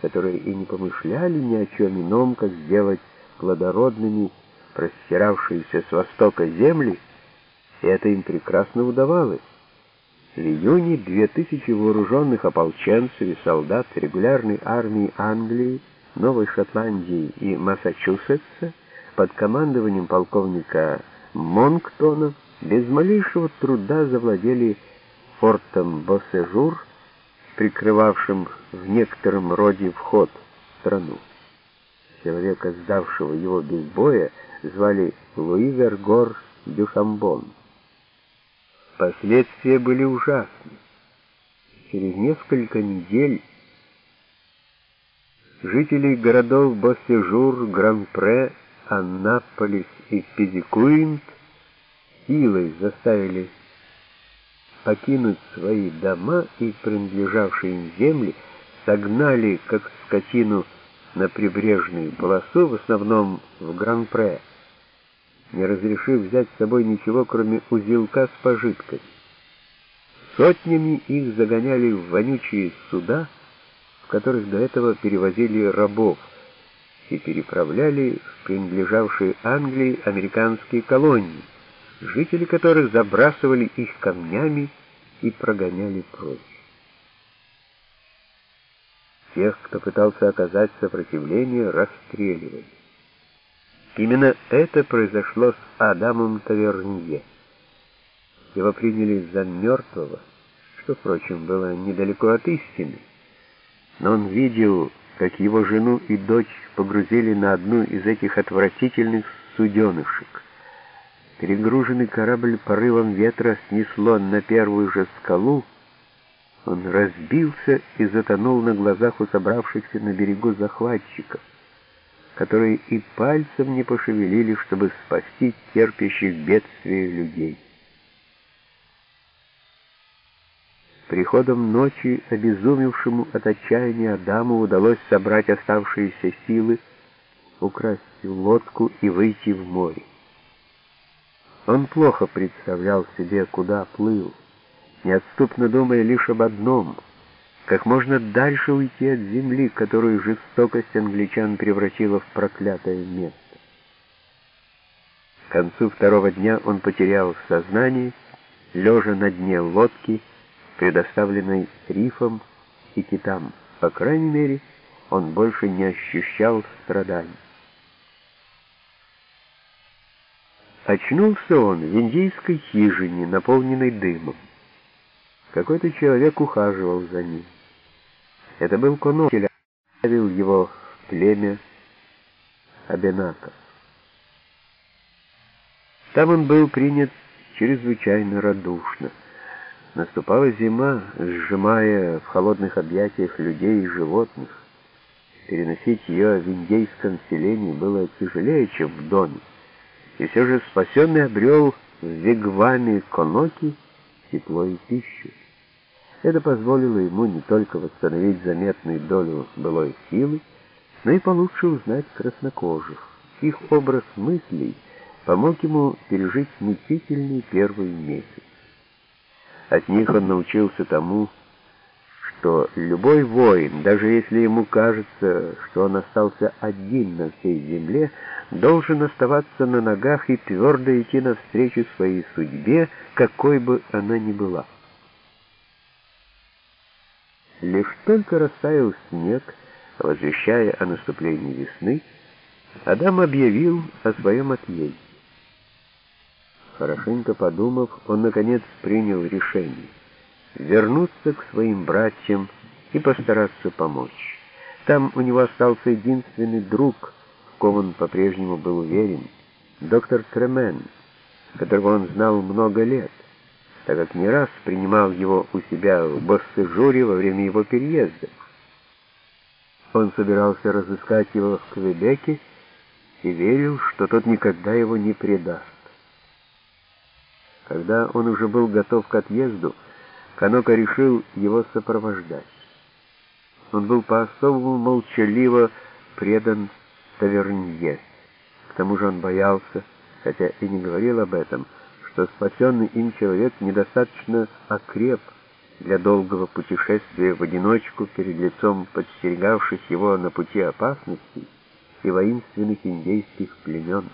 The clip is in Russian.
которые и не помышляли ни о чем ином, как сделать плодородными простиравшиеся с востока земли, и это им прекрасно удавалось. В июне две тысячи вооруженных ополченцев и солдат регулярной армии Англии, Новой Шотландии и Массачусетса под командованием полковника Монктона без малейшего труда завладели фортом Боссежур, прикрывавшим в некотором роде вход в страну. Человека, сдавшего его без боя, звали Луи Вергор Дюшамбон. Последствия были ужасны. Через несколько недель жителей городов Боссежур, Гран-Пре, Аннаполис и Педикуинт силой заставили покинуть свои дома и принадлежавшие им земли, согнали, как скотину, на прибрежную полосу, в основном в Гран-Пре, не разрешив взять с собой ничего, кроме узелка с пожитками. Сотнями их загоняли в вонючие суда, в которых до этого перевозили рабов, и переправляли в принадлежавшие Англии американские колонии, жители которых забрасывали их камнями и прогоняли прочь. Тех, кто пытался оказать сопротивление, расстреливали. Именно это произошло с Адамом Тавернье. Его приняли за мертвого, что, впрочем, было недалеко от истины. Но он видел, как его жену и дочь погрузили на одну из этих отвратительных суденышек. Перегруженный корабль порывом ветра снесло на первую же скалу, он разбился и затонул на глазах у собравшихся на берегу захватчиков которые и пальцем не пошевелили, чтобы спасти терпящих бедствия людей. Приходом ночи обезумевшему от отчаяния Адаму удалось собрать оставшиеся силы, украсть лодку и выйти в море. Он плохо представлял себе, куда плыл, неотступно думая лишь об одном — как можно дальше уйти от земли, которую жестокость англичан превратила в проклятое место. К концу второго дня он потерял сознание, лежа на дне лодки, предоставленной рифом и китам. По крайней мере, он больше не ощущал страданий. Очнулся он в индийской хижине, наполненной дымом. Какой-то человек ухаживал за ним. Это был Конокель, оставил его в племя Абенаков. Там он был принят чрезвычайно радушно. Наступала зима, сжимая в холодных объятиях людей и животных. Переносить ее в индейском селении было тяжелее, чем в доме. И все же спасенный обрел в вигваме Коноки тепло и пищу. Это позволило ему не только восстановить заметную долю былой силы, но и получше узнать краснокожих. Их образ мыслей помог ему пережить мучительный первый месяц. От них он научился тому, что любой воин, даже если ему кажется, что он остался один на всей земле, должен оставаться на ногах и твердо идти навстречу своей судьбе, какой бы она ни была. Лишь только растаял снег, возвещая о наступлении весны, Адам объявил о своем отъезде. Хорошенько подумав, он, наконец, принял решение вернуться к своим братьям и постараться помочь. Там у него остался единственный друг, в ком он по-прежнему был уверен, доктор Тремен, которого он знал много лет так как не раз принимал его у себя в Боссежуре во время его переезда. Он собирался разыскать его в Квебеке и верил, что тот никогда его не предаст. Когда он уже был готов к отъезду, Канока решил его сопровождать. Он был по-особому молчаливо предан Тавернье. К тому же он боялся, хотя и не говорил об этом, что спасенный им человек недостаточно окреп для долгого путешествия в одиночку перед лицом подстерегавших его на пути опасностей и воинственных индейских племен.